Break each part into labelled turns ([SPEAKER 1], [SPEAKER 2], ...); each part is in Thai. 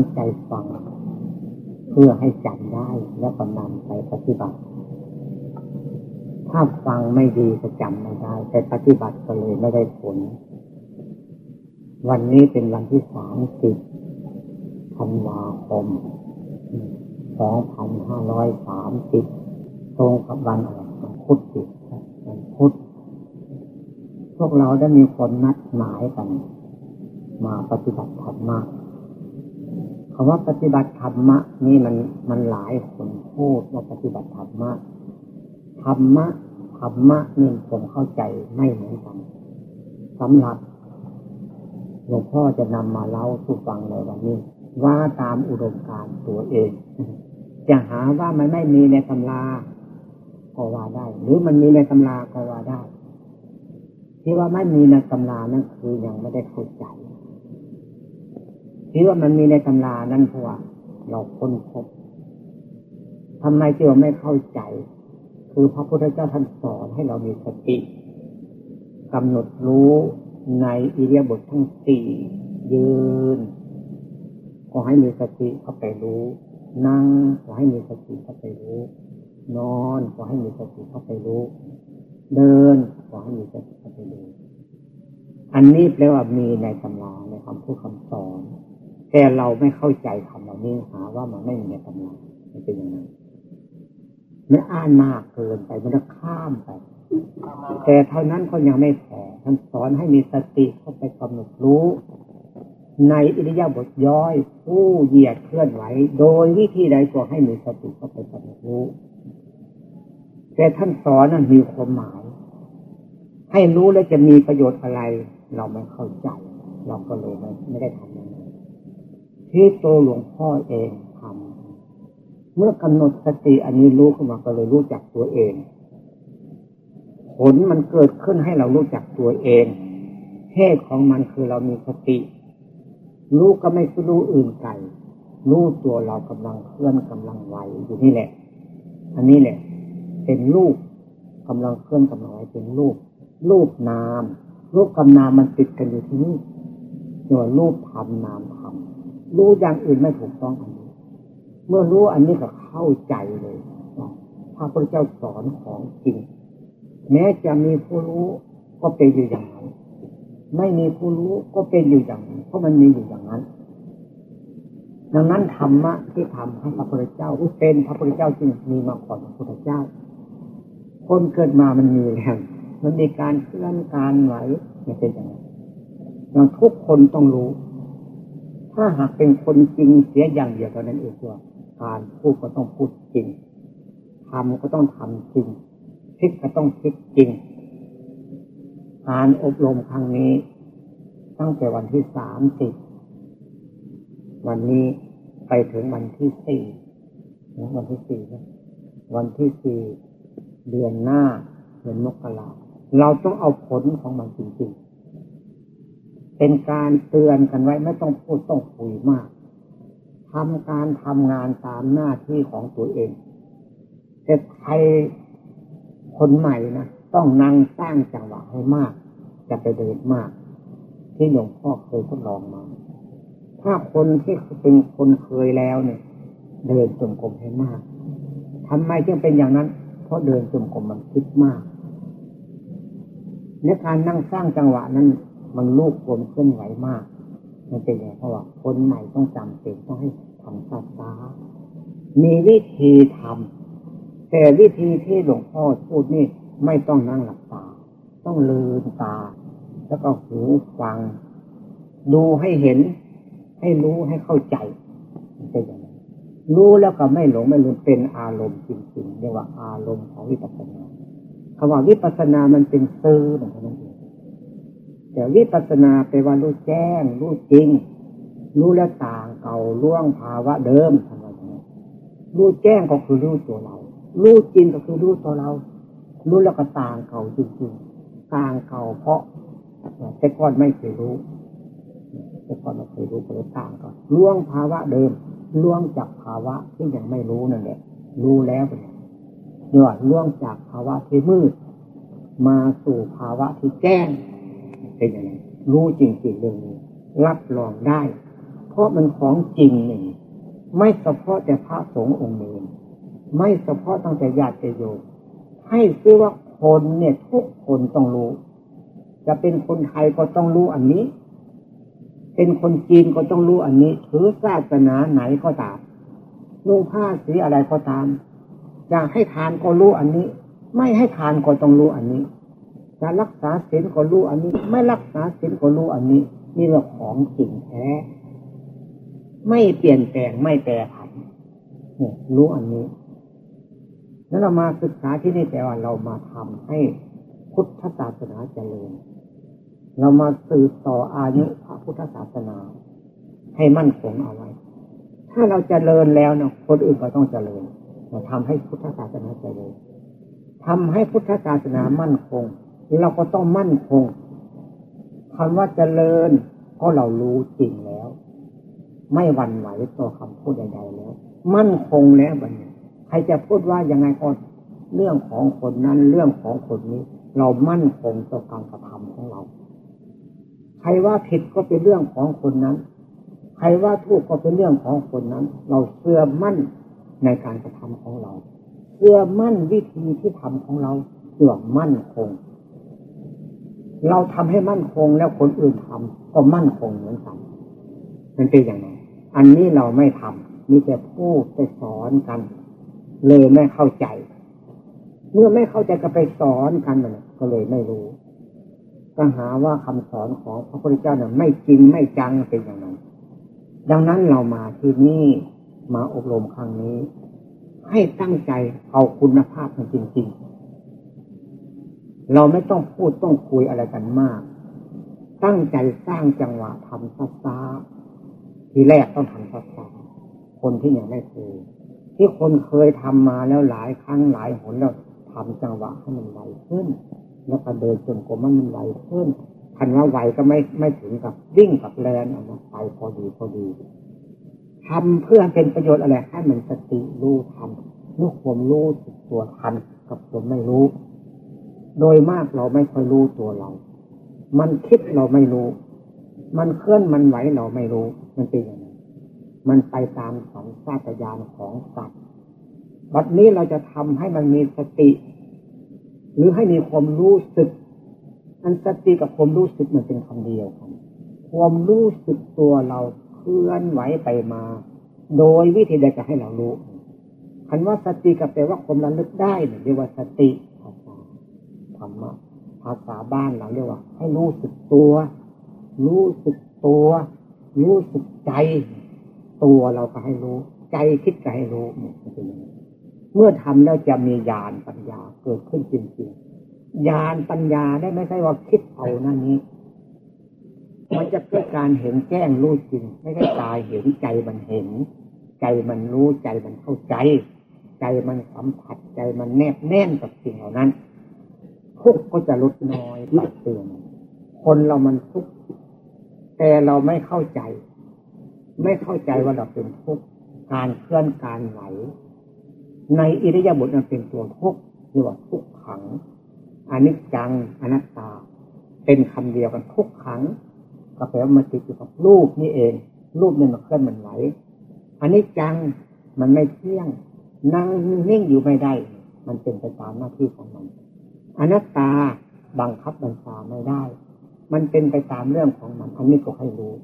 [SPEAKER 1] งใจฟัง เพื่อให้จำได้แล้วก็นำไปปฏิบัติ ถ้าฟังไม่ดีจะจำไม่ได้แต่ปฏิบัติก็เลยไม่ได้ผล วันนี้เป็นวันที่สามสิบธันวาคมสองพันห้าร้อยสามสิบตรงกับวันอะไรวันพุทธิวันพุทธพวกเราได้มีคนนัดหมายกัน มาปฏิบัติธรรมะคำว่าปฏิบัติธรรมะ นี่มันมันหลายคนพูดว่าปฏิบัติธรรมะธรรมะธรรมะนี่ผมเข้าใจไม่เหมือนกันสำหรับหลวงพ่อจะนำมาเล่าสู่ฟังในวันนี้ ว่าตามอุดมการตัวเอง จะหาว่ามันไม่มีในตำราก็ว่าได้ หรือมันมีในตำราก็ว่าได้ ที่ว่าไม่มีในตำรานั่นคือยังไม่ได้เข้าใจ ที่ว่ามันมีในตำรานั่นเพราะว่าเราค้นพบทำไมจึงไม่เข้าใจ คือพระพุทธเจ้าท่านสอนให้เรามีสติกำหนดรู้ในอิเดียบททั้งสี่ยืนก็ให้มีสติเข้าไปรู้ นั่งขอให้มีสติเข้าไปรู้ นอนขอให้มีสติเข้าไปรู้ เดินขอให้มีสติเข้าไปรู้ อันนี้แปลว่ามีในตำราในคำพูดคำสอน แต่เราไม่เข้าใจคำเหล่านี้หาว่ามันไม่มีในตำรามันเป็นยังไงไม่อ่านมากเกินไปมันจะข้ามไป แต่เท่านั้นเขายังไม่พอท่านสอนให้มีสติเข้าไปกำหนดรู้ ในอิริยาบถย่อยผู้เหยียดเคลื่อนไหว โดยวิธีใดก็ให้มีสติเข้าไปกำหนดรู้ แต่ท่านสอนนั้นมีความหมาย ให้รู้แล้วจะมีประโยชน์อะไร เราไม่เข้าใจ เราก็เลยไม่ไม่ได้ทำอย่างนั้น ที่ตัวหลวงพ่อเองทำเมื่อกำหนดสติอันนี้รู้ขึ้นมาก็เลยรู้จักตัวเอง ผลมันเกิดขึ้นให้เรารู้จักตัวเองเหตุของมันคือเรามีสติ รู้ก็ไม่รู้อื่นไกลรู้ตัวเรากำลังเคลื่อนกำลังไหวอยู่นี่แหละ อันนี้แหละ เป็นรูปกำลังเคลื่อนกำลังไหวเป็นรูป รูปนาม รูปกับนามมันติดกันอยู่ที่นี่เรียกว่ารูปทำนามทำรู้ รู้อย่างอื่นไม่ถูกต้องอันนี้ เมื่อรู้อันนี้ก็เข้าใจเลยพระพุทธเจ้าสอนของจริง แม้จะมีผู้รู้ก็เป็นอยู่อย่างนั้น ไม่มีผู้รู้ก็เป็นอยู่อย่างนั้นเพราะมันมีอยู่อย่างนั้น ดังนั้นธรรมะที่ทำให้พระพุทธเจ้าเป็นพระพุทธเจ้าจึงมีมาก่อนพระพุทธเจ้า คนเกิดมามันมีแล้วมันมีการเคลื่อนการไหวมันเป็นอย่างนั้นเราทุกคนต้องรู้ ถ้าหากเป็นคนจริงเสียอย่างเดียวเท่านั้นเองว่าการพูดก็ต้องพูดจริงทำก็ต้องทำจริงคิดก็ต้องคิดจริง การอบรมครั้งนี้ ตั้งแต่วันที่สามสิบวันนี้ไปถึงวันที่สี่วันที่สี่นะวันที่สี่เดือนหน้าเดือนมกราเราต้องเอาผลของมันจริงๆ เป็นการเตือนกันไว้ไม่ต้องพูดต้องคุยมากทำการทำงานตามหน้าที่ของตัวเองแต่ใครคนใหม่นะต้องนั่งสร้างจังหวะให้มาก จะไปเดินมาก ที่หลวงพ่อเคยทดลองมา ถ้าคนที่เป็นคนเคยแล้วเนี่ย เดินจงกรมให้มากทำไมจึงเป็นอย่างนั้น เพราะเดินจงกรมมันคิดมากในการนั่งสร้างจังหวะนั้น มันลูกคนเคลื่อนไหวมาก มันเป็นอย่างเพราะว่าคนใหม่ต้องจำเป็นต้องให้ทำซาซามีวิธีทำแต่วิธีที่หลวงพ่อพูดนี่ไม่ต้องนั่งหลับตา ต้องลืมตา แล้วก็หูฟัง ดูให้เห็น ให้รู้ให้เข้าใจมันเป็นอย่างนั้นรู้แล้วก็ไม่หลงไม่ลืมเป็นอารมณ์จริงๆเรียกว่าอารมณ์ของวิปัสสนาคำว่าวิปัสสนามันเป็นซื่อแบบนั้นเอง แต่วิปัสสนาไปว่ารู้แจ้ง รู้จริง รู้แล้วต่างเก่าล่วงภาวะเดิมทำไรรู้แจ้งก็คือรู้ตัวเรา รู้จริงก็คือรู้ตัวเรา รู้แล้วก็ต่างเขาจริงๆต่างเขาเพราะแต่ก่อนไม่เคยรู้แต่ก่อนไม่เคยรู้ก็เลยต่างกันล่วงภาวะเดิมล่วงจากภาวะที่ยังไม่รู้นั่นแหละรู้แล้วเนี่ยเนี่ยล่วงจากภาวะที่มืด มาสู่ภาวะที่แจ้ง เป็นย่างไรรู้จริงๆเรื่องนี้ รับรองได้ เพราะมันของจริงหนึ่ไม่เฉพาะแต่พระสงฆ์องค์นี้ไม่เฉพาะตั้งแต่ญาติโยมให้ซื้อว่าคนเนี่ยทุกคนต้องรู้ จะเป็นคนไทยก็ต้องรู้อันนี้ เป็นคนจีนก็ต้องรู้อันนี้ ถือศาสนาไหนก็ตามนุ่งผ้าสีอะไรก็ตาม อยากให้ทานก็รู้อันนี้ ไม่ให้ทานก็ต้องรู้อันนี้ จะรักษาศีลก็รู้อันนี้ ไม่รักษาศีลก็รู้อันนี้ นี่เรื่องของจริงแท้ ไม่เปลี่ยนแปลงไม่แปรผันเนี่ยรู้อันนี้ แล้วเรามาศึกษาที่นี่แต่ว่าเรามาทำให้พุทธศาสนาเจริญ เรามาสืบต่ออายุพระพุทธศาสนา ให้มั่นคงเอาไว้ ถ้าเราจเจริญแล้วเนาะคนอื่นก็ต้องเจริญเราทำให้พุทธศาสนาเจริญทำให้พุทธศาสนามั่นคง เราก็ต้องมั่นคงคำว่าเจริญเพราะเรารู้จริงแล้ว ไม่หวั่นไหวต่อคำพูดใดๆแล้ว มั่นคงแล้วบัดนี้ใครจะพูดว่ายังไงก็เรื่องของคนนั้นเรื่องของคนนี้ เรามั่นคงต่อการกระทำของเรา ใครว่าผิดก็เป็นเรื่องของคนนั้น ใครว่าถูกก็เป็นเรื่องของคนนั้น เราเชื่อมั่นในการกระทำของเราเชื่อมั่นวิธีที่ทำของเราเชื่อมั่นคง เราทำให้มั่นคงแล้วคนอื่นทำก็มั่นคงเหมือนกันมันเป็นอย่างไรอันนี้เราไม่ทำมีแต่พูดแต่สอนกัน เลยไม่เข้าใจ เมื่อไม่เข้าใจก็ไปสอนกันมันก็เลยไม่รู้ก็หาว่าคำสอนของพระพุทธเจ้าเนี่ยไม่จริงไม่จังเป็นอย่างนั้น ดังนั้นเรามาที่นี่มาอบรมครั้งนี้ ให้ตั้งใจเอาคุณภาพมันจริง ๆ เราไม่ต้องพูดต้องคุยอะไรกันมาก ตั้งใจสร้างจังหวะทำซ้าๆทีแรกต้องทำซ้าๆคนที่ยังไม่เคยที่คนเคยทำมาแล้วหลายครั้งหลายหนแล้วทำจังหวะให้มันไวขึ้น แล้วก็เดินจนกลมมันไวขึ้นคันว่าไวก็ไม่ไม่ถึงกับวิ่งกับแลนออกมาไปพอดีพอดีทำเพื่อเป็นประโยชน์อะไรให้มันสติรู้ทันลูกผมรู้สึกตัวทันกับผมไม่รู้ โดยมากเราไม่ค่อยรู้ตัวเรา มันคิดเราไม่รู้ มันเคลื่อนมันไหวเราไม่รู้ มันเป็นอย่างมันไปตามสัญชาตญาณของสัตว์บัดนี้เราจะทำให้มันมีสติ หรือให้มีความรู้สึก อันสติกับความรู้สึกมันเป็นคำเดียวกัน ความรู้สึกตัวเราเคลื่อนไหวไปมา โดยวิธีใดจะให้เรารู้คันว่าสติกับแปลว่าความระลึกได้เรียกว่าสติภาษาธรรมะ ภาษาบ้านเราเรียกว่า ให้รู้สึกตัว รู้สึกตัว รู้สึกใจ ตัวเราก็ให้รู้ ใจคิดก็ให้รู้เนี่ยเป็นอย่างนี้เมื่อทำแล้วจะมีญาณปัญญาเกิดขึ้นจริงๆญาณปัญญาได้ไม่ใช่ว่าคิดเอานั่นนี้ มันจะเกิดการเห็นแจ้งรู้จริง ไม่ใช่ตายเห็นใจมันเห็น ใจมันรู้ใจมันเข้าใจ ใจมันสัมผัสใจมันแนบแน่นกับสิ่งเหล่านั้น ทุกก็จะลดน้อยตัดเตือนคนเรามันทุกแต่เราไม่เข้าใจ ไม่เข้าใจว่าเราเป็นทุกข์การเคลื่อนการไหว ในอิริยาบถมันเป็นตัวทุกข์เรียกว่าทุกขังอนิจจังอนัตตา เป็นคำเดียวกันทุกขังก็แปลว่ามันติดอยู่กับรูปนี่เอง รูปนี่มันเคลื่อนมันไหวอนิจจังมันไม่เที่ยง นั่งนิ่งอยู่ไม่ได้ มันเป็นไปตามหน้าที่ของมัน อนัตตาบังคับบัญชาไม่ได้ มันเป็นไปตามเรื่องของมัน อันนี้ก็ให้รู้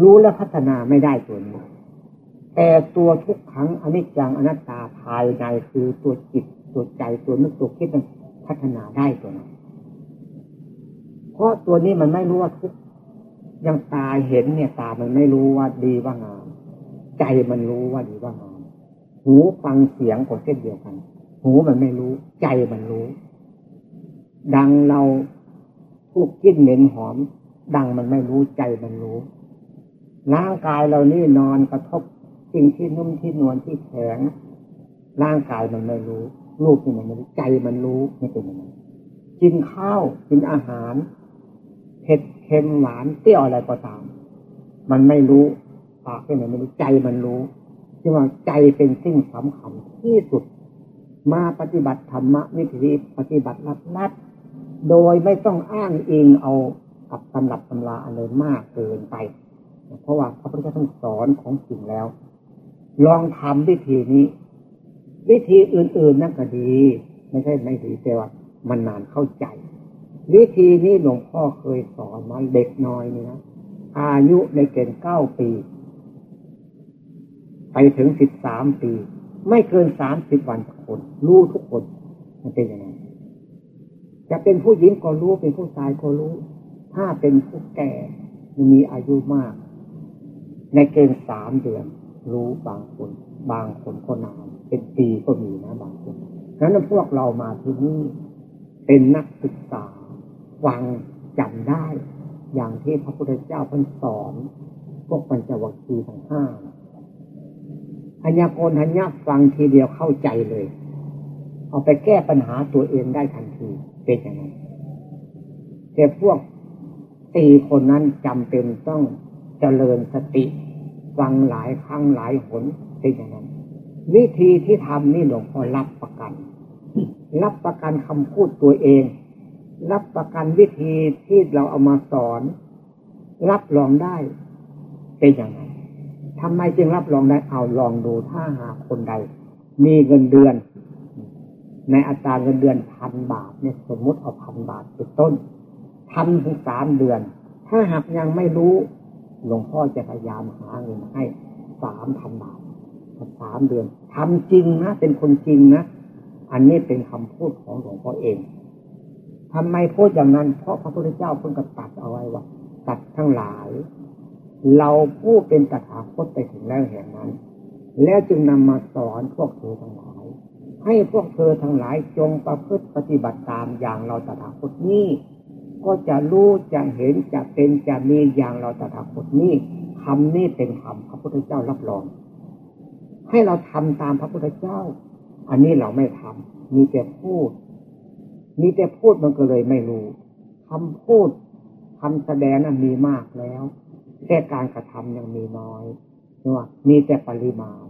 [SPEAKER 1] รู้และพัฒนาไม่ได้ตัวนี้แต่ตัวทุกครั้งอนิจจังอนัตตาภายในคือตัวจิตตัวใจตัวนึกตัวคิดมันพัฒนาได้ตัวนั้นเพราะตัวนี้มันไม่รู้ว่าทุกยังตาเห็นเนี่ยตามันไม่รู้ว่าดีว่างาม ใจมันรู้ว่าดีว่างาม หูฟังเสียงก็เช่นเดียวกัน หูมันไม่รู้ ใจมันรู้ ดังเราพูกกินเหม็นหอม ดังมันไม่รู้ใจมันรู้ร่างกายเรานี่นอนกระทบสิ่งที่นุ่มที่นวลที่แข็งร่างกายมันไม่รู้รูปนี่มันไม่รู้ใจมันรู้ไม่เป็นยังไงกินข้าวกินอาหารเผ็ดเค็มหวานเปรี้ยวอะไรก็ตาม มันไม่รู้ปากเป็นไหนไม่รู้ใจมันรู้ที่ว่าใจเป็นสิ่งสำคัญที่สุด มาปฏิบัติธรรมะวิธีปฏิบัติลัดลัด โดยไม่ต้องอ้างอิงเอากับตำรับตำราอะไรมากเกินไป เพราะว่าพระพุทธเจ้าท่านสอนของจริงแล้ว ลองทำวิธีนี้ วิธีอื่นๆนั่นก็ดี ไม่ใช่ไม่ดีแต่ว่ามันนานเข้าใจ วิธีนี้หลวงพ่อเคยสอนมาเด็กน้อยนี่นะอายุในเกณฑ์เก้าปี ไปถึงสิบสามปี ไม่เกินสามสิบวันทุกคน รู้ทุกคนมันเป็นยังไง จะเป็นผู้หญิงก็รู้เป็นผู้ชายก็รู้ ถ้าเป็นผู้แก่มีอายุมาก ในเกณฑ์สามเดือน รู้บางคน บางคนก็นานเป็นปีก็มีนะบางคนนั้นพวกเรามาที่นี่เป็นนักศึกษาฟังจำได้ อย่างที่พระพุทธเจ้าท่านสอนพวกปัญจวัคคีย์ทั้งห้าอัญญาโกณทัญญาฟังทีเดียวเข้าใจเลย เอาไปแก้ปัญหาตัวเองได้ทันที เป็นอย่างไรแต่พวกสี่คนนั้นจำเป็นต้องเจริญสติฟังหลายครั้งหลายหนเป็นอย่างนั้น วิธีที่ทำนี่หลวงพ่อรับประกัน รับประกันคำพูดตัวเอง รับประกันวิธีที่เราเอามาสอน รับรองได้เป็นอย่างไรทำไมจึงรับรองได้เอาลองดูถ้าหาคนใด มีเงินเดือน ในอัตราเงินเดือนพันบาทเนี่ยสมมุติเอาพันบาทเป็นต้นทำถึงสามเดือน ถ้าหากยังไม่รู้หลวงพ่อจะพยายามหาเงินให้สามพันบาทสามเดือนทำจริงนะเป็นคนจริงนะอันนี้เป็นคำพูดของหลวงพ่อเองทำไมพูดอย่างนั้น เพราะพระพุทธเจ้าเพิ่งกระตัดเอาไว้ว่าตัดทั้งหลาย เราผู้เป็นตถาคตไปถึงแล้วแห่งนั้น แล้วจึงนำมาสอนพวกเธอทั้งหลาย ให้พวกเธอทั้งหลายจงประพฤติปฏิบัติตามอย่างเราตถาคตนี้ ก็จะรู้จะเห็นจะเป็นจะมีอย่างเราตถาคตนี้คำนี้เป็นคำพระพุทธเจ้ารับรอง ให้เราทำตามพระพุทธเจ้า อันนี้เราไม่ทำมีแต่พูด มีแต่พูดมันก็เลยไม่รู้คำพูดคำแสดงนั้นมีมากแล้วแค่การกระทำยังมีน้อยใช่ไหมมีแต่ปริมาณ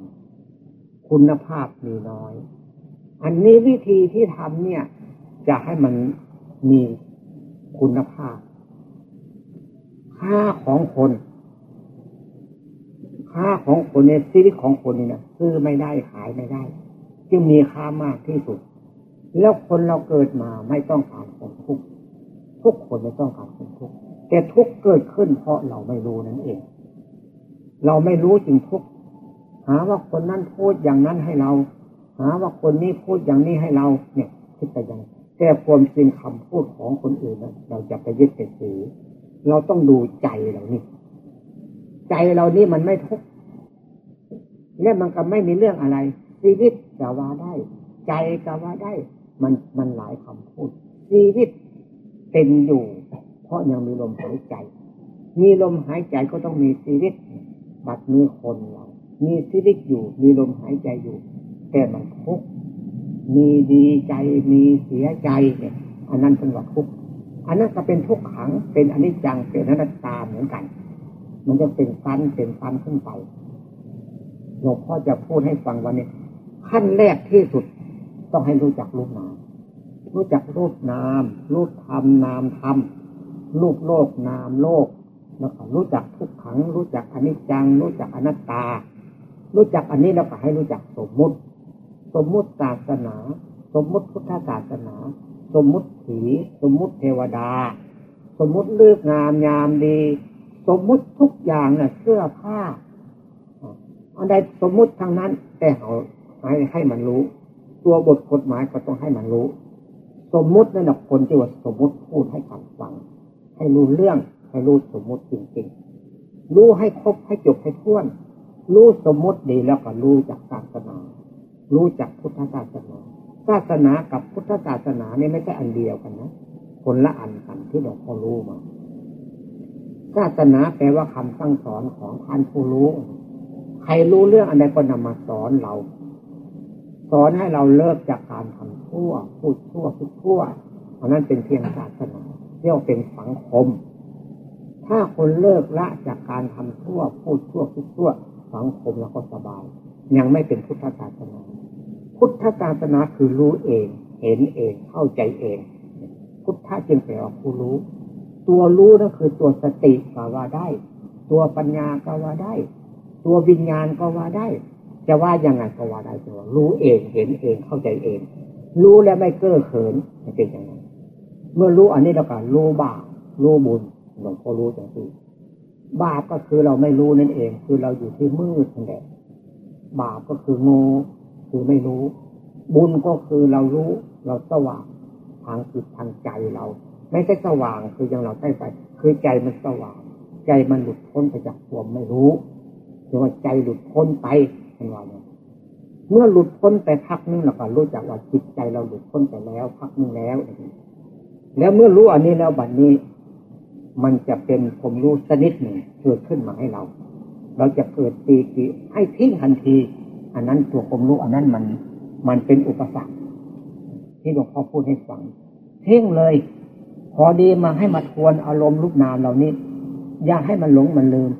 [SPEAKER 1] คุณภาพมีน้อย อันนี้วิธีที่ทำเนี่ย จะให้มันมีคุณภาพ ค่าของคน ค่าของคนในชีวิตของคนนี่นะซื้อไม่ได้ขายไม่ได้ จึงมีค่ามากที่สุด แล้วคนเราเกิดมาไม่ต้องการความทุกข์ทุกคนไม่ต้องการความทุกข์แต่ทุกข์เกิดขึ้นเพราะเราไม่รู้นั่นเอง เราไม่รู้จึงทุกข์หาว่าคนนั้นพูดอย่างนั้นให้เรา หาว่าคนนี้พูดอย่างนี้ให้เราเนี่ย คิดไปอย่างแก้ความจริงคำพูดของคนอื่นนะเราจะไปยึดไปถือเราต้องดูใจเรานี่ ใจเรานี่มันไม่ทุกข์และมันก็ไม่มีเรื่องอะไรชีวิตกว่าได้ ใจกว่าได้ มันมันหลายคำพูดชีวิตเป็นอยู่ เพราะยังมีลมหายใจ มีลมหายใจก็ต้องมีชีวิตบัดมีคนเรา มีชีวิตอยู่ มีลมหายใจอยู่ แต่มันทุกข์มีดีใจมีเสียใจเนี่ย อันนั้นเป็นว่าทุกข์อันนั้นก็เป็นทุกขังเป็นอนิจจังเป็นอนัตตาเหมือนกัน มันจะเป็นฟันเป็นฟันขึ้นไปหลวงพ่อจะพูดให้ฟังวันนี้ ขั้นแรกที่สุดต้องให้รู้จักรูปนาม รู้จักรูปนาม รูปธรรมนามธรรมรูปโลกนามโลกแล้วก็รู้จักทุกขัง รู้จักอนิจจัง รู้จักอนัตตา รู้จักอันนี้แล้วก็ให้รู้จักสมมุติ สมมุติศาสนา สมมุติพุทธศาสนา สมมุติผีสมมุติเทวดา สมมุติเลือกงามยามดี สมมุติทุกอย่างเน่ะเสื้อผ้าอันใดสมมุติทางนั้น แต่เขาให้ให้มันรู้ ตัวบทกฎหมายก็ต้องให้มันรู้ สมมุตินั่นแหละคนที่ว่าสมมุติพูดให้ขันฟัง ให้รู้เรื่องให้รู้สมมุติจริงๆรู้ให้ครบให้จบให้ท้วน รู้สมมุติดีแล้วก็รู้จากศาสนา รู้จักพุทธศาสนาศาสนากับพุทธศาสนาเนี่ยไม่ใช่อันเดียวกันนะคนละอันกันที่หลวงพ่อรู้มาศาสนาแปลว่าคำสั่งสอนของท่านผู้รู้ ใครรู้เรื่องอันใดก็นำมาสอนเรา สอนให้เราเลิกจากการทำชั่ว พูดชั่วพูดชั่วอันนั้นเป็นเพียงศาสนาเรียกเป็นสังคม ถ้าคนเลิกละจากการทำชั่ว พูดชั่วพูดชั่ว สังคมแล้วก็สบาย ยังไม่เป็นพุทธศาสนา พุทธศาสนาคือรู้เอง เห็นเอง เข้าใจเอง พุทธะจึงแปลว่าผู้รู้ ตัวรู้นั่นคือตัวสติกว่าได้ ตัวปัญญาก็ว่าได้ ตัววิญญาณก็ว่าได้ จะว่ายังไงก็ว่าได้ตัวรู้เอง เห็นเอง เข้าใจเอง รู้แล้วไม่เก้อเขินจะเป็นยังไงเมื่อรู้อันนี้เราก็รู้บาปรู้บุญหลวงพ่อรู้จังสิบาปก็คือเราไม่รู้นั่นเอง คือเราอยู่ที่มืดนั่นแหละ บาปก็คืองูคือไม่รู้ บุญก็คือเรารู้เราสว่างทางจิตทางใจเรา ไม่ใช่สว่างคือย่างเราใช้ไฟคือใจมันสว่าง ใจมันหลุดพ้นไปจากความไม่รู้คือว่าใจหลุดพ้นไปเป็นว่าเนี่ยเมื่อหลุดพ้นไปพักนึงเราก็รู้จักว่าจิตใจเราหลุดพ้นไปแล้วพักนึงแล้ว แล้วเมื่อรู้อันนี้แล้วบัดนนี้ มันจะเป็นผมรู้ชนิดหนึ่งเกิดขึ้นมาให้เรา เราจะเกิดตีกีให้ทิ้งทันที อันนั้นตัวผมรู้อันนั้นมัน มันเป็นอุปสรรค ที่หลวงพ่อพูดให้ฟังเทิ้งเลย พอดีมาให้มาทวนอารมณ์รูปนามเหล่านี้ อย่าให้มันหลงมันลืม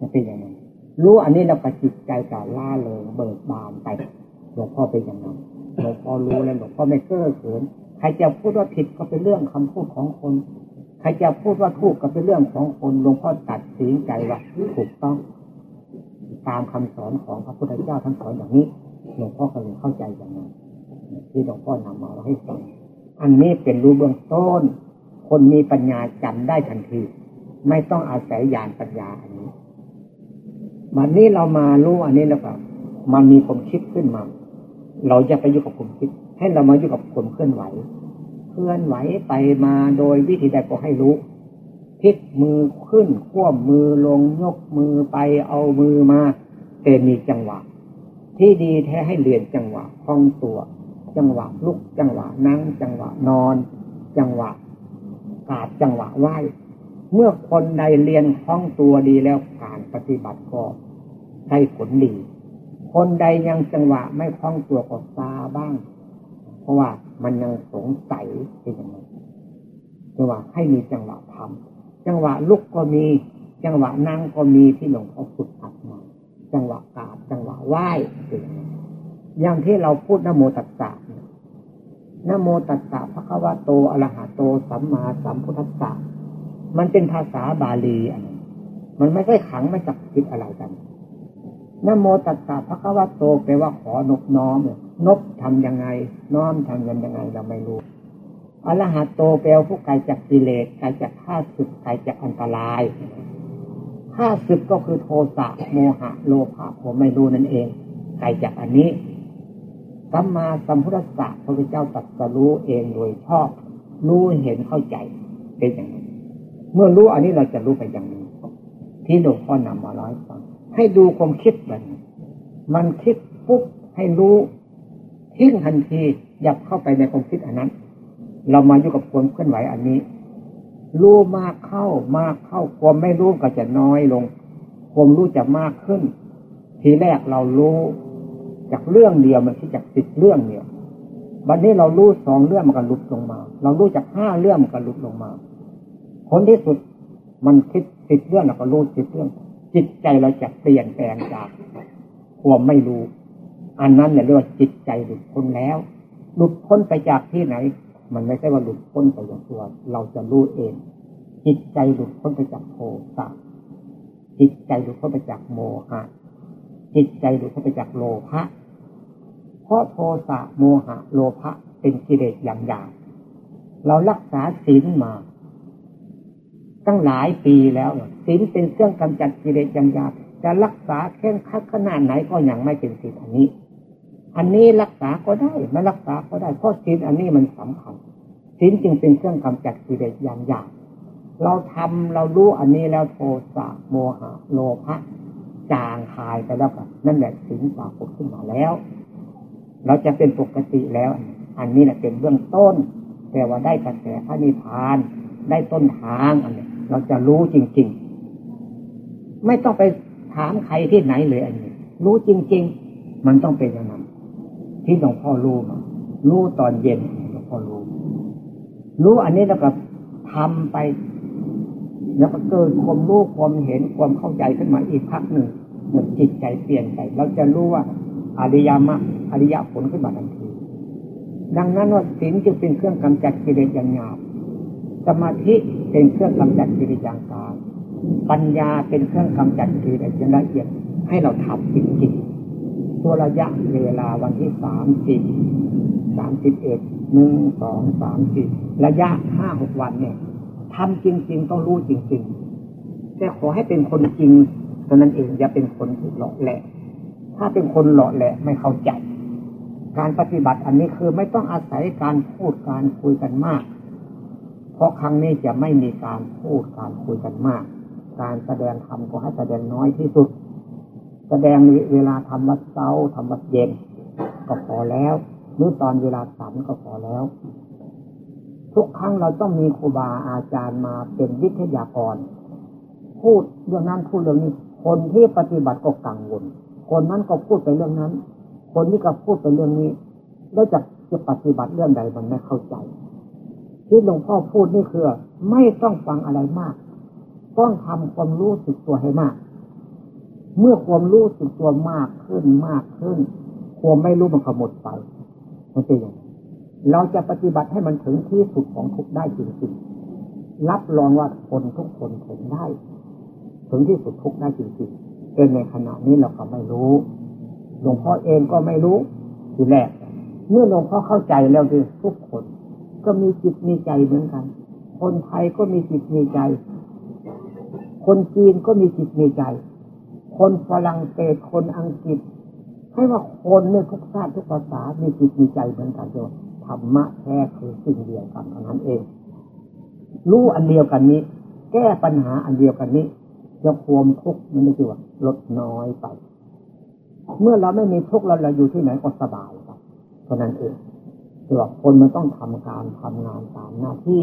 [SPEAKER 1] จะเป็นอย่างนั้นรู้อันนี้เราก็จิตใจก็ล่าเริงเบิกบานไปหลวงพ่อเป็นอย่างนั้นหลวงพ่อรู้แล้วหลวงพ่อไม่เก้อเขินใครจะพูดว่าผิดก็เป็นเรื่องคำพูดของคนใครจะพูดว่าถูกก็เป็นเรื่องของคนหลวงพ่อตัดสินใจว่าถูกต้อง ตามคำสอนของพระพุทธเจ้าท่านสอนอย่างนี้หลวงพ่อก็เลยเข้าใจอย่างนั้นที่หลวงพ่อนำมาให้ฟังอันนี้เป็นรู้เบื้องต้น คนมีปัญญาจำได้ทันที ไม่ต้องอาศัยญาณปัญญาอันนี้วันนี้เรามารู้อันนี้แล้วก็มันมีความคิดขึ้นมา เราจะไปอยู่กับความคิด ให้เรามาอยู่กับความเคลื่อนไหว เคลื่อนไหวไปมาโดยวิธีใดก็ให้รู้ ลิกมือขึ้นควบมือลงยกมือไปเอามือมาเตมีจังหวะ ที่ดีแท้ให้เรียนจังหวะคล่องตัว จังหวะลุกจังหวะนั่งจังหวะนอน จังหวะกาดจังหวะไหวเมื่อคนใดเรียนคล่องตัวดีแล้วการปฏิบัติก็ได้ผลดี คนใดยังจังหวะไม่คล่องตัวก็ซาบ้าง เพราะว่ามันยังสงสัยเป็นอย่างไรจังหวะให้มีจังหวะทำ จังหวะลุกก็มี จังหวะนั่งก็มีที่หลวงพ่อฝึกหัดมาจังหวะกราบจังหวะไหว้เป็นอย่างอย่างที่เราพูดนโมตัสสะนโมตัสสะพระควะโตอรหะโต สัมมาสัมพุทธัสสะมันเป็นภาษาบาลีอันนั้มันไม่ใช่ขังไม่จักคิดอะไรกันนโมตัสสะพระควะโตแปลว่าขอนบน้อมนบทํำยังไง น้อมทำยังไงเราไม่รู้ อรหัตโตแปลผู้ไกลจากกิเลสไกลจากข้าศึกไกลจากอันตรายข้าศึกก็คือโทสะโมหะโลภะผมไม่รู้นั่นเอง ไกลจากอันนี้สัมมาสัมพุทธะพระพุทธเจ้าตรัสรู้เองโดยชอบ รู้เห็นเข้าใจเป็นอย่างนี้เมื่อรู้อันนี้เราจะรู้ไปอย่างนี้ที่หลวงพ่อนำมาร้อยฟังให้ดูความคิดมันมันคิดปุ๊บให้รู้ทิ้งทันทียับเข้าไปในความคิดอันนั้น เรามาอยู่กับความเคลื่อนไหวอันนี้ รู้มากเข้ามากเข้า ความไม่รู้ก็จะน้อยลง ความรู้จะมากขึ้น ทีแรกเรารู้จากเรื่องเดียวมันที่จากสิบเรื่องเนี่ยบัดนนี้เรารู้สองเรื่องมันก็หลุดลงมา เรารู้จากห้าเรื่องมันก็หลุดลงมา ผลที่สุดมันคิดสิบเรื่องเราก็รู้สิบเรื่อง จิตใจเราจะเปลี่ยนแปลงจากความไม่รู้ อันนั้นเนี่ยเรียกว่าจิตใจหลุดพ้นแล้ว หลุดพ้นไปจากที่ไหน มันไม่ใช่ว่าหลุดพ้นไปอย่างตัว เราจะรู้เอง จิตใจหลุดพ้นไปจากโทสะจิตใจหลุดพ้นไปจากโมหะ จิตใจหลุดพ้นไปจากโลภะเพราะโทสะโมหะ โลภะเป็นกิเลสอย่างหยาบเรารักษาศีลมา ตั้งหลายปีแล้วศีลเป็นเครื่องกำจัดกิเลสอย่างหยาบจะรักษาแค่คัดขนาดไหนก็ยังไม่เป็นศีลอันนี้ อันนี้รักษาก็ได้ไม่รักษาก็ได้เพราะศีลอันนี้มันสำคัญศีลจึงเป็นเครื่องกำจัดกิเลสอย่างหยาบเราทำเรารู้อันนี้แล้วโทสะโมหะโลภะจางคายไปแล้วกันนั่นแหละศีลปรากฏขึ้นมาแล้ว เราจะเป็นปกติแล้ว อันนี้แหละเป็นเบื้องต้น แต่ว่าได้กระแสพระนิพพาน ได้ต้นทางอันนี้เราจะรู้จริง ๆ ไม่ต้องไปถามใครที่ไหนเลยอันนี้ รู้จริง ๆ มันต้องเป็นอย่างนั้น ที่หลวงพ่อรู้มารู้ตอนเย็นหลวงพ่อรู้ รู้อันนี้แล้วก็ทำไปแล้วก็เกิดความรู้ความเห็นความเข้าใจขึ้นมาอีกพักหนึ่งเหมือนจิตใจเปลี่ยนไปเราจะรู้ว่าอริยมรรคอริยผลขึ้นมาทันที ดังนั้นว่าศีลจึงเป็นเครื่องกำจัดกิเลสอย่างหยาบสมาธิเป็นเครื่องกำจัดกิริยางกายปัญญาเป็นเครื่องกำจัดกิเลสอย่างละเอียดให้เราทำจริงๆ ตัวระยะเวลาวันที่สามสิบสามสิบเอ็ดหนึ่งสองสามสิบระยะห้าหกวันเนี่ยทำจริง ๆ ต้องรู้จริง ๆ แต่ขอให้เป็นคนจริงเท่านั้นเองอย่าเป็นคนที่หลอกแหละถ้าเป็นคนหลอกแหละไม่เข้าใจ การปฏิบัติอันนี้คือไม่ต้องอาศัยการพูดการคุยกันมาก เพราะครั้งนี้จะไม่มีการพูดการคุยกันมาก การแสดงธรรมก็ให้แสดงน้อยที่สุด แสดงเวลาทำวัดเช้าทำวัดเย็น ก็พอแล้วหรือตอนเวลาสันก็พอแล้ว ทุกครั้งเราต้องมีครูบาอาจารย์มาเป็นวิทยากร พูดเรื่องนั้นพูดเรื่องนี้ คนที่ปฏิบัติก็กังวล คนนั้นก็พูดไปเรื่องนั้น คนนี้ก็พูดไปเรื่องนี้ แล้วจะจะปฏิบัติเรื่องใดมันไม่เข้าใจ ที่หลวงพ่อพูดนี่คือ ไม่ต้องฟังอะไรมาก ต้องทำความรู้สึกตัวให้มาก เมื่อความรู้สึกตัวมากขึ้นมากขึ้น ความไม่รู้มันก็หมดไปมันเป็นอย่างเราจะปฏิบัติให้มันถึงที่สุดของทุกได้จริงๆรับรองว่าคนทุกคนถึงได้ ถึงที่สุดทุกได้จริงๆเองในขณะนี้เราก็ไม่รู้หลวงพ่อเองก็ไม่รู้ทีแรก เมื่อหลวงพ่อเข้าใจแล้วคือทุกคน ก็มีจิตมีใจเหมือนกัน คนไทยก็มีจิตมีใจ คนจีนก็มีจิตมีใจ คนฝรั่งเศสคนอังกฤษให้ว่าคนเนี่ยทุกชาติทุกภาษามีจิตมีใจเหมือนกันเดียวธรรมะแท้คือสิ่งเดียวกันเท่านั้นเอง รู้อันเดียวกันนี้ แก้ปัญหาอันเดียวกันนี้จะความทุกข์มันไม่ใช่ว่าลดน้อยไป เมื่อเราไม่มีทุกข์เราเราอยู่ที่ไหนก็สบายไปเท่านั้นเองแต่ว่าคนมันต้องทำการทำงานตามหน้าที่